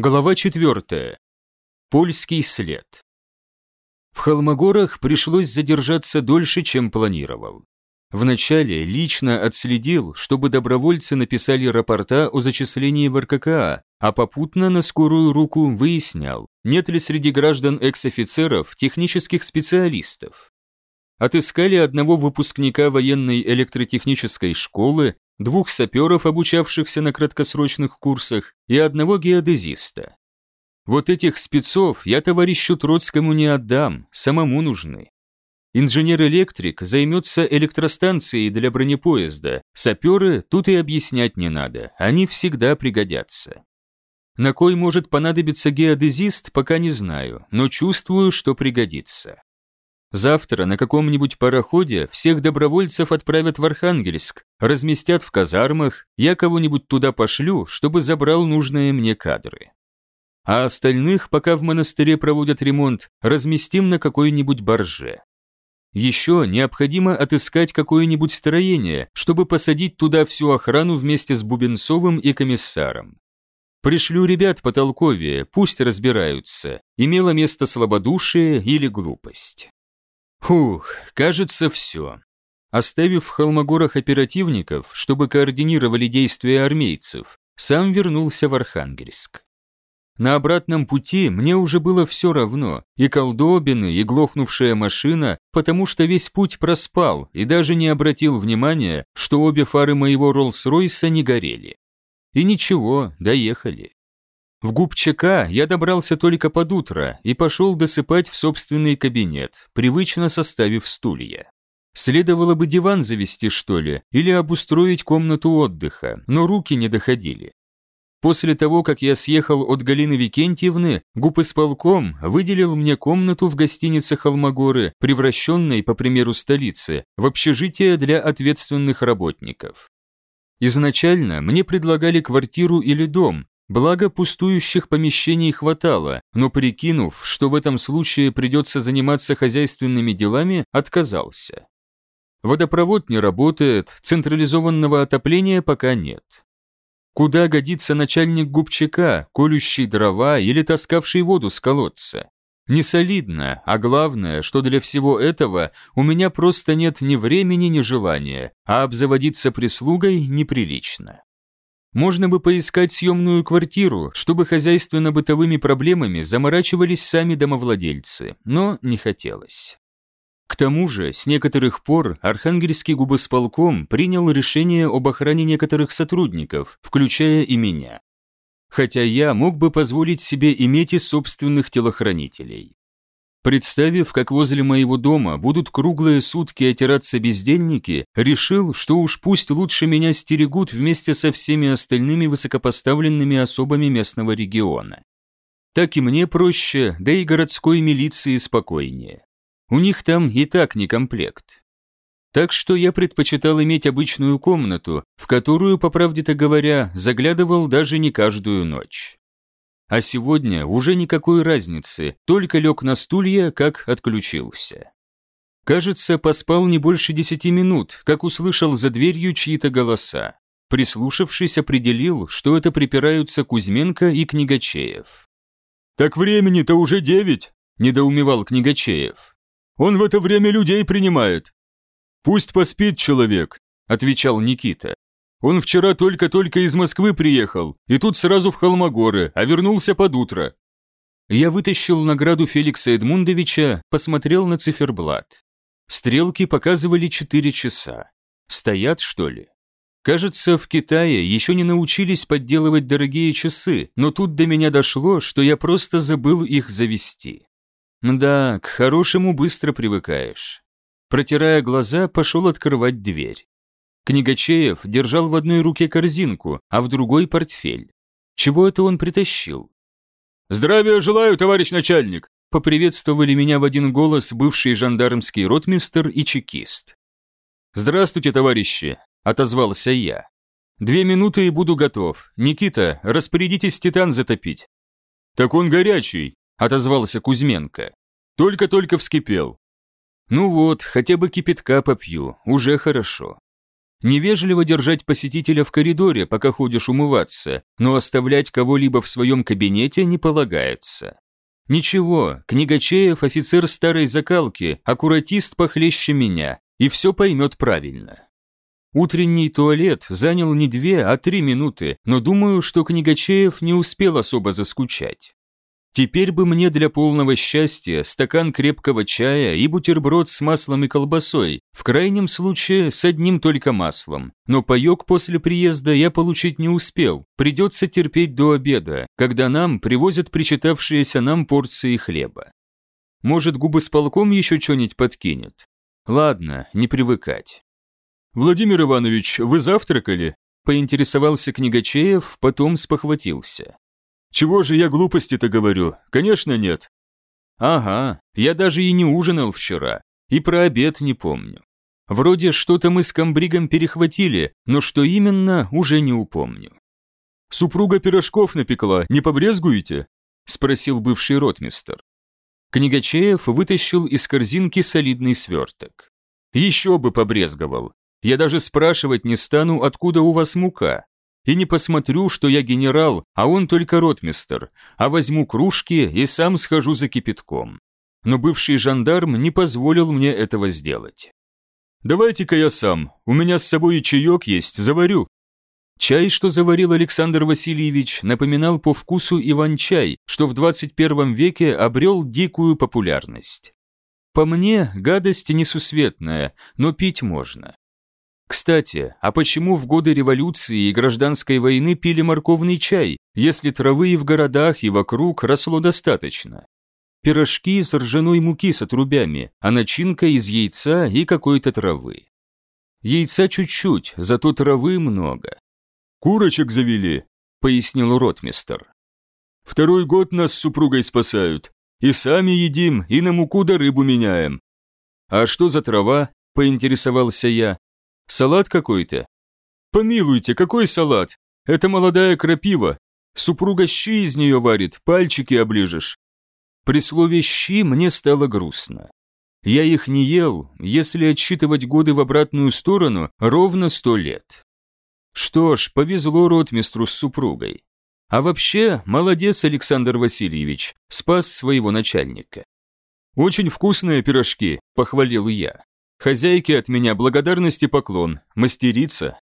Глава 4. Польский след. В Холмогорах пришлось задержаться дольше, чем планировал. Вначале лично отследил, чтобы добровольцы написали рапорта о зачислении в РККА, а попутно на скорую руку выяснял, нет ли среди граждан экс-офицеров технических специалистов. Отыскали одного выпускника военной электротехнической школы, двух саперов, обучавшихся на краткосрочных курсах, и одного геодезиста. Вот этих спецов я товарищу Троцкому не отдам, самому нужны. Инженер-электрик займется электростанцией для бронепоезда, саперы тут и объяснять не надо, они всегда пригодятся. На кой может понадобиться геодезист, пока не знаю, но чувствую, что пригодится. Завтра на каком-нибудь пароходе всех добровольцев отправят в Архангельск, разместят в казармах, я кого-нибудь туда пошлю, чтобы забрал нужные мне кадры. А остальных, пока в монастыре проводят ремонт, разместим на какой-нибудь барже. Еще необходимо отыскать какое-нибудь строение, чтобы посадить туда всю охрану вместе с Бубенцовым и комиссаром. Пришлю ребят потолковее, пусть разбираются, имело место слабодушие или глупость. Фух, кажется, все. Оставив в Холмогорах оперативников, чтобы координировали действия армейцев, сам вернулся в Архангельск. На обратном пути мне уже было все равно, и колдобины, и глохнувшая машина, потому что весь путь проспал и даже не обратил внимания, что обе фары моего Роллс-Ройса не горели. И ничего, доехали. В губ я добрался только под утро и пошел досыпать в собственный кабинет, привычно составив стулья. Следовало бы диван завести, что ли, или обустроить комнату отдыха, но руки не доходили. После того, как я съехал от Галины Викентьевны, губ исполком выделил мне комнату в гостинице Холмогоры, превращенной, по примеру столицы, в общежитие для ответственных работников. Изначально мне предлагали квартиру или дом, Благо пустующих помещений хватало, но прикинув, что в этом случае придется заниматься хозяйственными делами, отказался. Водопровод не работает, централизованного отопления пока нет. Куда годится начальник губчака, колющий дрова или таскавший воду с колодца? Не солидно, а главное, что для всего этого у меня просто нет ни времени, ни желания, а обзаводиться прислугой неприлично. Можно бы поискать съемную квартиру, чтобы хозяйственно-бытовыми проблемами заморачивались сами домовладельцы, но не хотелось. К тому же, с некоторых пор Архангельский губосполком принял решение об охране некоторых сотрудников, включая и меня. Хотя я мог бы позволить себе иметь и собственных телохранителей. Представив, как возле моего дома будут круглые сутки отираться бездельники, решил, что уж пусть лучше меня стерегут вместе со всеми остальными высокопоставленными особами местного региона. Так и мне проще, да и городской милиции спокойнее. У них там и так не комплект. Так что я предпочитал иметь обычную комнату, в которую, по правде-то говоря, заглядывал даже не каждую ночь. А сегодня уже никакой разницы, только лег на стулья, как отключился. Кажется, поспал не больше десяти минут, как услышал за дверью чьи-то голоса. Прислушавшись, определил, что это припираются Кузьменко и Книгачеев. «Так времени-то уже девять!» – недоумевал Книгачеев. «Он в это время людей принимает!» «Пусть поспит человек», – отвечал Никита. Он вчера только-только из Москвы приехал, и тут сразу в Холмогоры, а вернулся под утро. Я вытащил награду Феликса Эдмундовича, посмотрел на циферблат. Стрелки показывали 4 часа. Стоят, что ли? Кажется, в Китае еще не научились подделывать дорогие часы, но тут до меня дошло, что я просто забыл их завести. Да, к хорошему быстро привыкаешь. Протирая глаза, пошел открывать дверь. Книгачеев держал в одной руке корзинку, а в другой портфель. Чего это он притащил? «Здравия желаю, товарищ начальник!» Поприветствовали меня в один голос бывший жандармский ротмистер и чекист. «Здравствуйте, товарищи!» – отозвался я. «Две минуты и буду готов. Никита, распорядитесь титан затопить». «Так он горячий!» – отозвался Кузьменко. «Только-только вскипел». «Ну вот, хотя бы кипятка попью, уже хорошо». Невежливо держать посетителя в коридоре, пока ходишь умываться, но оставлять кого-либо в своем кабинете не полагается. Ничего, книгачеев офицер старой закалки, аккуратист похлеще меня, и все поймет правильно. Утренний туалет занял не две, а три минуты, но думаю, что Книгачеев не успел особо заскучать. Теперь бы мне для полного счастья стакан крепкого чая и бутерброд с маслом и колбасой, в крайнем случае с одним только маслом. Но паёк после приезда я получить не успел, придется терпеть до обеда, когда нам привозят причитавшиеся нам порции хлеба. Может, губы с полком еще что-нибудь подкинет? Ладно, не привыкать. «Владимир Иванович, вы завтракали?» поинтересовался Книгачеев, потом спохватился. «Чего же я глупости-то говорю? Конечно, нет». «Ага, я даже и не ужинал вчера, и про обед не помню. Вроде что-то мы с комбригом перехватили, но что именно, уже не упомню». «Супруга пирожков напекла, не побрезгуете?» – спросил бывший ротмистер. Книгачеев вытащил из корзинки солидный сверток. «Еще бы побрезговал. Я даже спрашивать не стану, откуда у вас мука. И не посмотрю, что я генерал, а он только ротмистер, а возьму кружки и сам схожу за кипятком. Но бывший жандарм не позволил мне этого сделать. «Давайте-ка я сам, у меня с собой и чаек есть, заварю». Чай, что заварил Александр Васильевич, напоминал по вкусу Иван-чай, что в 21 веке обрел дикую популярность. По мне, гадость несусветная, но пить можно. Кстати, а почему в годы революции и гражданской войны пили морковный чай, если травы и в городах, и вокруг росло достаточно? Пирожки из ржаной муки с отрубями, а начинка из яйца и какой-то травы. Яйца чуть-чуть, зато травы много. «Курочек завели», — пояснил ротмистер. «Второй год нас с супругой спасают. И сами едим, и на муку да рыбу меняем». «А что за трава?» – поинтересовался я. Салат какой-то? Помилуйте, какой салат? Это молодая крапива. Супруга щи из нее варит, пальчики оближешь. При слове «щи» мне стало грустно. Я их не ел, если отсчитывать годы в обратную сторону, ровно сто лет. Что ж, повезло ротмистру с супругой. А вообще, молодец Александр Васильевич, спас своего начальника. «Очень вкусные пирожки», – похвалил я. Хозяйке от меня благодарности поклон, мастерица.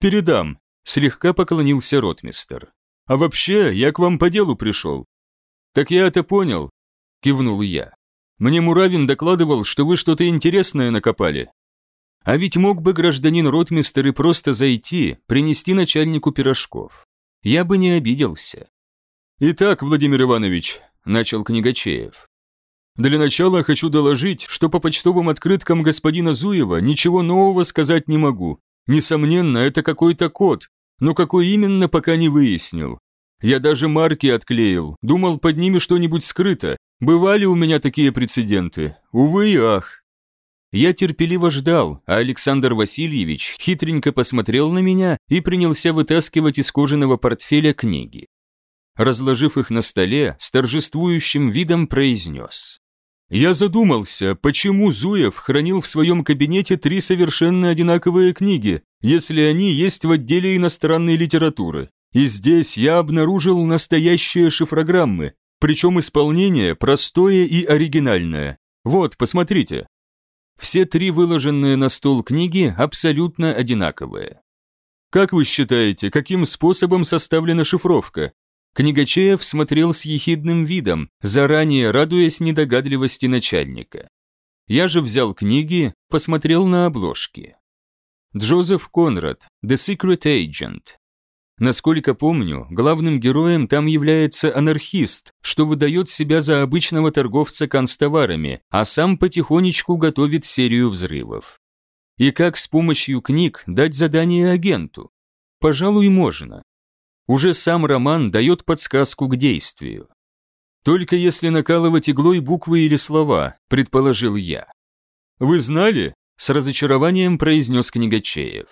Передам, слегка поклонился ротмистер. А вообще, я к вам по делу пришел. Так я это понял, кивнул я. Мне Муравин докладывал, что вы что-то интересное накопали. А ведь мог бы гражданин ротмистер и просто зайти, принести начальнику пирожков. Я бы не обиделся. Итак, Владимир Иванович, начал Книгачеев. Для начала хочу доложить, что по почтовым открыткам господина Зуева ничего нового сказать не могу. Несомненно, это какой-то код, но какой именно, пока не выяснил. Я даже марки отклеил, думал, под ними что-нибудь скрыто. Бывали у меня такие прецеденты. Увы и ах. Я терпеливо ждал, а Александр Васильевич хитренько посмотрел на меня и принялся вытаскивать из кожаного портфеля книги. Разложив их на столе, с торжествующим видом произнес. Я задумался, почему Зуев хранил в своем кабинете три совершенно одинаковые книги, если они есть в отделе иностранной литературы. И здесь я обнаружил настоящие шифрограммы, причем исполнение простое и оригинальное. Вот, посмотрите. Все три выложенные на стол книги абсолютно одинаковые. Как вы считаете, каким способом составлена шифровка? Книгачеев смотрел с ехидным видом, заранее радуясь недогадливости начальника. Я же взял книги, посмотрел на обложки. Джозеф Конрад, The Secret Agent. Насколько помню, главным героем там является анархист, что выдает себя за обычного торговца констоварами, а сам потихонечку готовит серию взрывов. И как с помощью книг дать задание агенту? Пожалуй, можно. Уже сам роман дает подсказку к действию. Только если накалывать иглой буквы или слова, предположил я. Вы знали? С разочарованием произнес Книгачеев.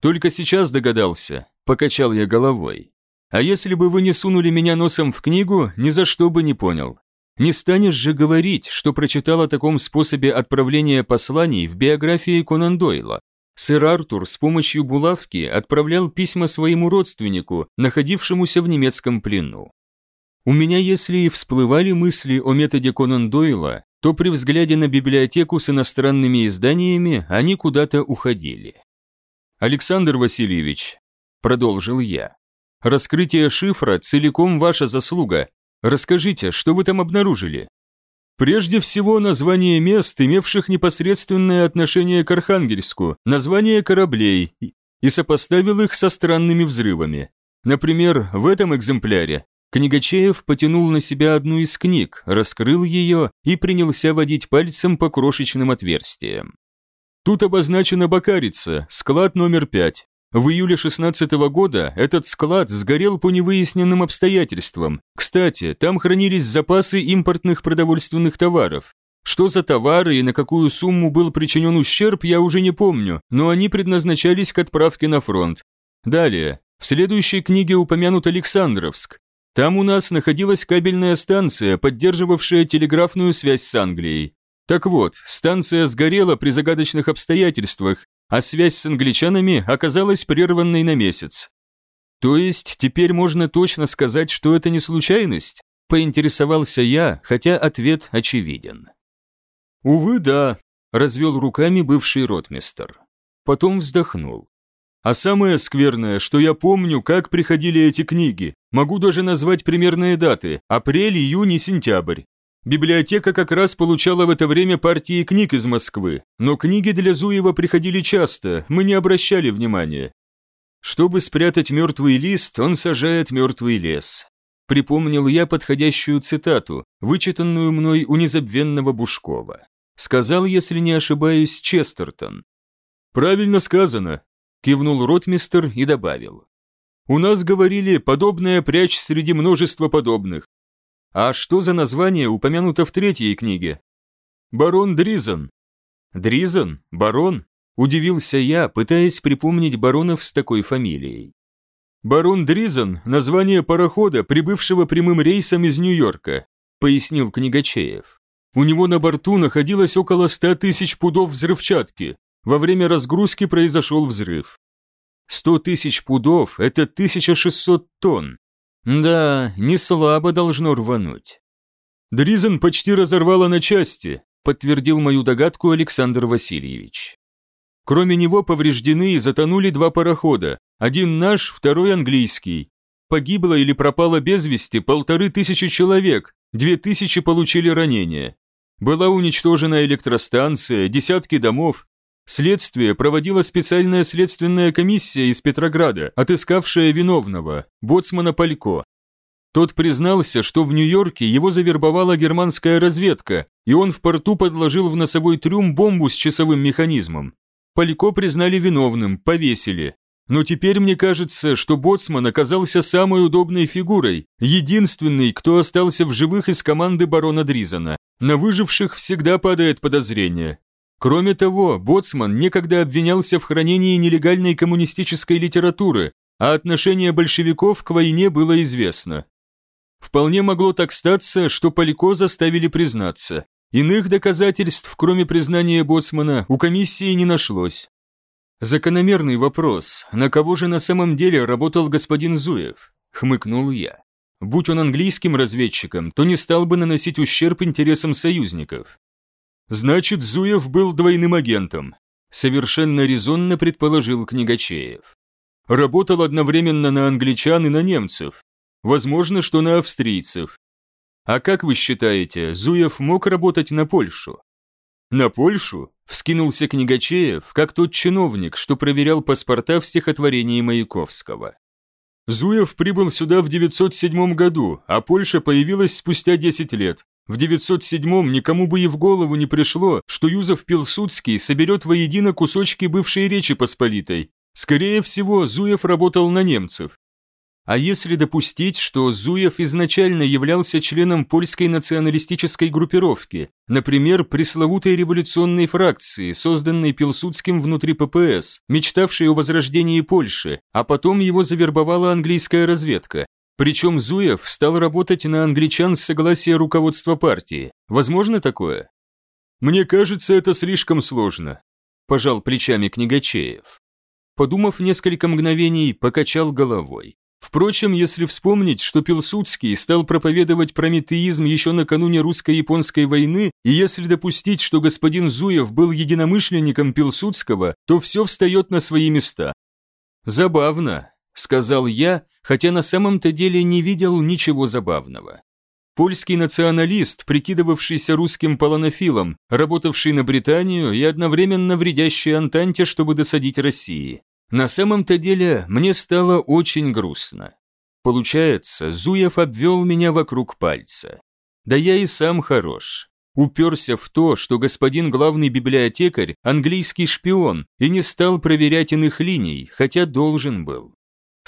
Только сейчас догадался, покачал я головой. А если бы вы не сунули меня носом в книгу, ни за что бы не понял. Не станешь же говорить, что прочитал о таком способе отправления посланий в биографии Конан Дойла. Сэр Артур с помощью булавки отправлял письма своему родственнику, находившемуся в немецком плену. У меня, если и всплывали мысли о методе Конан Дойла, то при взгляде на библиотеку с иностранными изданиями они куда-то уходили. «Александр Васильевич», – продолжил я, – «раскрытие шифра целиком ваша заслуга. Расскажите, что вы там обнаружили?» Прежде всего, название мест, имевших непосредственное отношение к Архангельску, название кораблей, и сопоставил их со странными взрывами. Например, в этом экземпляре Книгачеев потянул на себя одну из книг, раскрыл ее и принялся водить пальцем по крошечным отверстиям. Тут обозначена Бакарица, склад номер пять. В июле 16 -го года этот склад сгорел по невыясненным обстоятельствам. Кстати, там хранились запасы импортных продовольственных товаров. Что за товары и на какую сумму был причинен ущерб, я уже не помню, но они предназначались к отправке на фронт. Далее, в следующей книге упомянут Александровск. Там у нас находилась кабельная станция, поддерживавшая телеграфную связь с Англией. Так вот, станция сгорела при загадочных обстоятельствах, а связь с англичанами оказалась прерванной на месяц. То есть теперь можно точно сказать, что это не случайность? Поинтересовался я, хотя ответ очевиден. Увы, да, развел руками бывший ротмистер. Потом вздохнул. А самое скверное, что я помню, как приходили эти книги. Могу даже назвать примерные даты – апрель, июнь и сентябрь. Библиотека как раз получала в это время партии книг из Москвы, но книги для Зуева приходили часто, мы не обращали внимания. Чтобы спрятать мертвый лист, он сажает мертвый лес. Припомнил я подходящую цитату, вычитанную мной у незабвенного Бушкова. Сказал, если не ошибаюсь, Честертон. «Правильно сказано», – кивнул ротмистер и добавил. «У нас говорили, подобное прячь среди множества подобных. А что за название упомянуто в третьей книге? Барон Дризен. Дризен? Барон? Удивился я, пытаясь припомнить баронов с такой фамилией. Барон Дризен – название парохода, прибывшего прямым рейсом из Нью-Йорка, пояснил Книгачеев. У него на борту находилось около ста тысяч пудов взрывчатки. Во время разгрузки произошел взрыв. Сто тысяч пудов – это 1600 тонн. Да, не слабо должно рвануть. Дризен почти разорвало на части, подтвердил мою догадку Александр Васильевич. Кроме него повреждены и затонули два парохода, один наш, второй английский. Погибло или пропало без вести полторы тысячи человек, две тысячи получили ранения. Была уничтожена электростанция, десятки домов, Следствие проводила специальная следственная комиссия из Петрограда, отыскавшая виновного, боцмана Палько. Тот признался, что в Нью-Йорке его завербовала германская разведка, и он в порту подложил в носовой трюм бомбу с часовым механизмом. Палько признали виновным, повесили. Но теперь мне кажется, что боцман оказался самой удобной фигурой, единственный, кто остался в живых из команды барона Дризана. На выживших всегда падает подозрение. Кроме того, Боцман некогда обвинялся в хранении нелегальной коммунистической литературы, а отношение большевиков к войне было известно. Вполне могло так статься, что Палько заставили признаться. Иных доказательств, кроме признания Боцмана, у комиссии не нашлось. Закономерный вопрос, на кого же на самом деле работал господин Зуев? Хмыкнул я. Будь он английским разведчиком, то не стал бы наносить ущерб интересам союзников. Значит, Зуев был двойным агентом, совершенно резонно предположил Книгачеев. Работал одновременно на англичан и на немцев. Возможно, что на австрийцев. А как вы считаете, Зуев мог работать на Польшу? На Польшу? Вскинулся Книгачеев, как тот чиновник, что проверял паспорта в стихотворении Маяковского. Зуев прибыл сюда в 907 году, а Польша появилась спустя 10 лет, в 907-м никому бы и в голову не пришло, что Юзеф Пилсудский соберет воедино кусочки бывшей Речи Посполитой. Скорее всего, Зуев работал на немцев. А если допустить, что Зуев изначально являлся членом польской националистической группировки, например, пресловутой революционной фракции, созданной Пилсудским внутри ППС, мечтавшей о возрождении Польши, а потом его завербовала английская разведка, причем Зуев стал работать на англичан с согласия руководства партии. Возможно такое? Мне кажется, это слишком сложно. пожал плечами книгачеев. Подумав несколько мгновений, покачал головой. Впрочем, если вспомнить, что Пилсудский стал проповедовать прометеизм еще накануне русско-японской войны, и если допустить, что господин Зуев был единомышленником Пилсудского, то все встает на свои места. «Забавно», — сказал я, хотя на самом-то деле не видел ничего забавного. Польский националист, прикидывавшийся русским полонофилом, работавший на Британию и одновременно вредящий Антанте, чтобы досадить России. На самом-то деле мне стало очень грустно. Получается, Зуев обвел меня вокруг пальца. Да я и сам хорош. Уперся в то, что господин главный библиотекарь – английский шпион и не стал проверять иных линий, хотя должен был.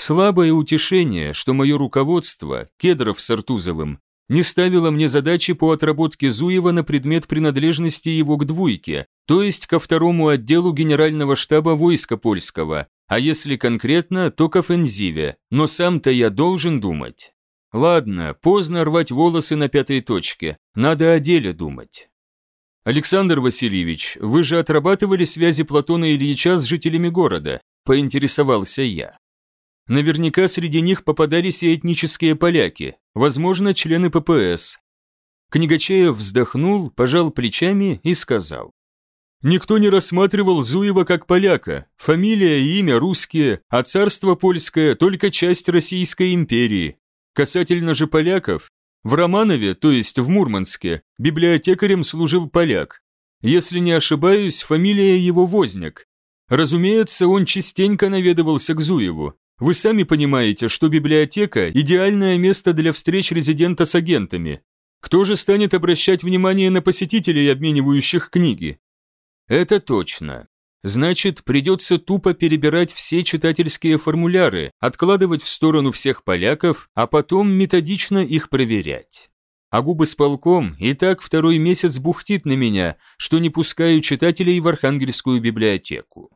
Слабое утешение, что мое руководство, Кедров с Артузовым, не ставило мне задачи по отработке Зуева на предмет принадлежности его к двойке, то есть ко второму отделу Генерального штаба войска польского, а если конкретно, то к офензиве, но сам-то я должен думать. Ладно, поздно рвать волосы на пятой точке, надо о деле думать. Александр Васильевич, вы же отрабатывали связи Платона Ильича с жителями города, поинтересовался я. Наверняка среди них попадались и этнические поляки, возможно, члены ППС. Книгачеев вздохнул, пожал плечами и сказал. Никто не рассматривал Зуева как поляка. Фамилия и имя русские, а царство польское – только часть Российской империи. Касательно же поляков, в Романове, то есть в Мурманске, библиотекарем служил поляк. Если не ошибаюсь, фамилия его Возняк. Разумеется, он частенько наведывался к Зуеву. Вы сами понимаете, что библиотека – идеальное место для встреч резидента с агентами. Кто же станет обращать внимание на посетителей, обменивающих книги? Это точно. Значит, придется тупо перебирать все читательские формуляры, откладывать в сторону всех поляков, а потом методично их проверять. А губы с полком и так второй месяц бухтит на меня, что не пускаю читателей в Архангельскую библиотеку.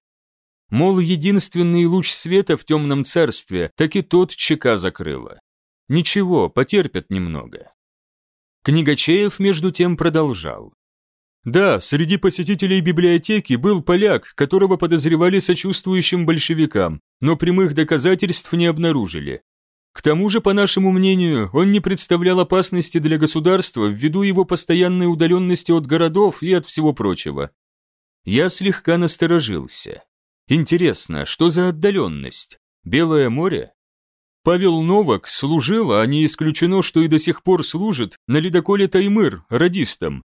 Мол, единственный луч света в темном царстве, так и тот ЧК закрыло. Ничего, потерпят немного. Книгачеев между тем продолжал. Да, среди посетителей библиотеки был поляк, которого подозревали сочувствующим большевикам, но прямых доказательств не обнаружили. К тому же, по нашему мнению, он не представлял опасности для государства ввиду его постоянной удаленности от городов и от всего прочего. Я слегка насторожился. Интересно, что за отдаленность? Белое море? Павел Новак служил, а не исключено, что и до сих пор служит, на ледоколе Таймыр, радистом,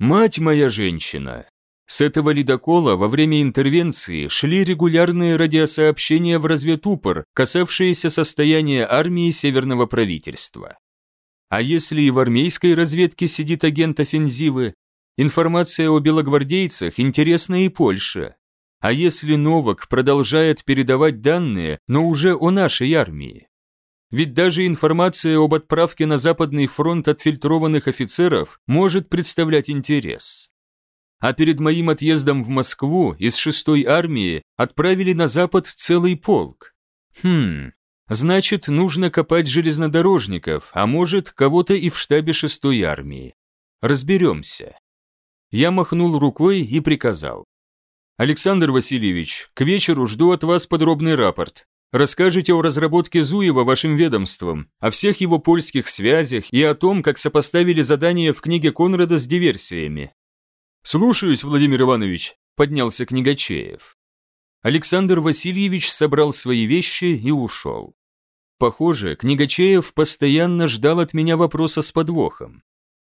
Мать моя женщина! С этого ледокола во время интервенции шли регулярные радиосообщения в разведупор, касавшиеся состояния армии Северного правительства. А если и в армейской разведке сидит агент офензивы, информация о белогвардейцах интересна и Польше. А если Новак продолжает передавать данные, но уже о нашей армии? Ведь даже информация об отправке на Западный фронт отфильтрованных офицеров может представлять интерес. А перед моим отъездом в Москву из 6-й армии отправили на Запад целый полк. Хм, значит, нужно копать железнодорожников, а может, кого-то и в штабе 6-й армии. Разберемся. Я махнул рукой и приказал. Александр Васильевич, к вечеру жду от вас подробный рапорт. Расскажите о разработке Зуева вашим ведомством, о всех его польских связях и о том, как сопоставили задания в книге Конрада с диверсиями. Слушаюсь, Владимир Иванович, поднялся книгачеев. Александр Васильевич собрал свои вещи и ушел. Похоже, книгачеев постоянно ждал от меня вопроса с подвохом.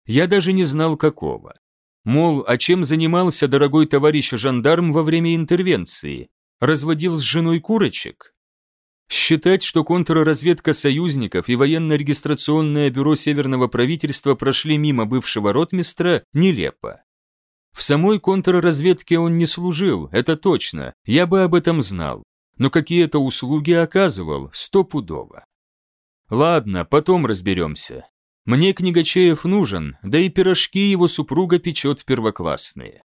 Я даже не знал какого. Мол, а чем занимался дорогой товарищ жандарм во время интервенции? Разводил с женой курочек? Считать, что контрразведка союзников и военно-регистрационное бюро Северного правительства прошли мимо бывшего ротмистра, нелепо. В самой контрразведке он не служил, это точно, я бы об этом знал, но какие-то услуги оказывал, стопудово. Ладно, потом разберемся. Мне книгачеев нужен, да и пирожки его супруга печет первоклассные.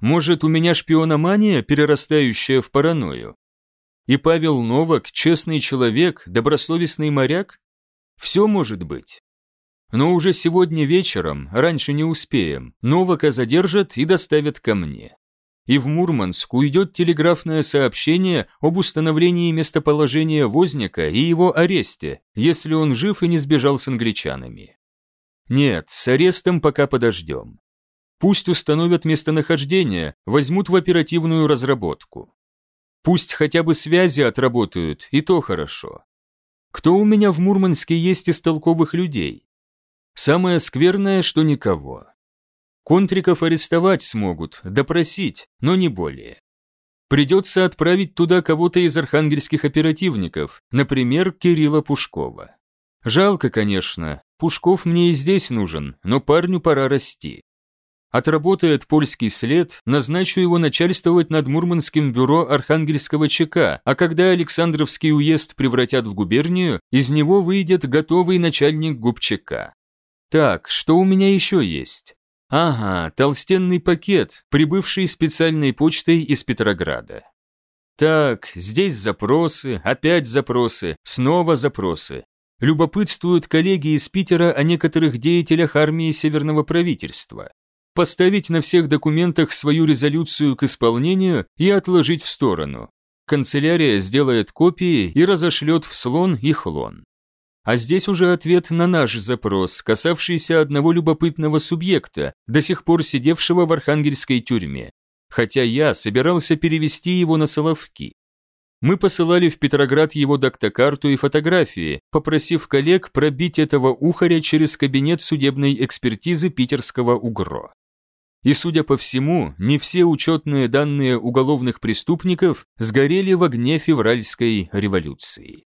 Может, у меня шпиономания, перерастающая в паранойю? И Павел Новак – честный человек, добросовестный моряк? Все может быть. Но уже сегодня вечером, раньше не успеем, Новака задержат и доставят ко мне. И в Мурманск уйдет телеграфное сообщение об установлении местоположения Возника и его аресте, если он жив и не сбежал с англичанами. Нет, с арестом пока подождем. Пусть установят местонахождение, возьмут в оперативную разработку. Пусть хотя бы связи отработают, и то хорошо. Кто у меня в Мурманске есть из толковых людей? Самое скверное, что никого. Контриков арестовать смогут, допросить, но не более. Придется отправить туда кого-то из архангельских оперативников, например, Кирилла Пушкова. Жалко, конечно, Пушков мне и здесь нужен, но парню пора расти. Отработает польский след, назначу его начальствовать над Мурманским бюро Архангельского ЧК, а когда Александровский уезд превратят в губернию, из него выйдет готовый начальник губчака. Так, что у меня еще есть? Ага, толстенный пакет, прибывший специальной почтой из Петрограда. Так, здесь запросы, опять запросы, снова запросы. Любопытствуют коллеги из Питера о некоторых деятелях армии Северного правительства поставить на всех документах свою резолюцию к исполнению и отложить в сторону. Канцелярия сделает копии и разошлет в слон и хлон. А здесь уже ответ на наш запрос, касавшийся одного любопытного субъекта, до сих пор сидевшего в архангельской тюрьме. Хотя я собирался перевести его на Соловки. Мы посылали в Петроград его доктокарту и фотографии, попросив коллег пробить этого ухаря через кабинет судебной экспертизы питерского УГРО. И, судя по всему, не все учетные данные уголовных преступников сгорели в огне февральской революции.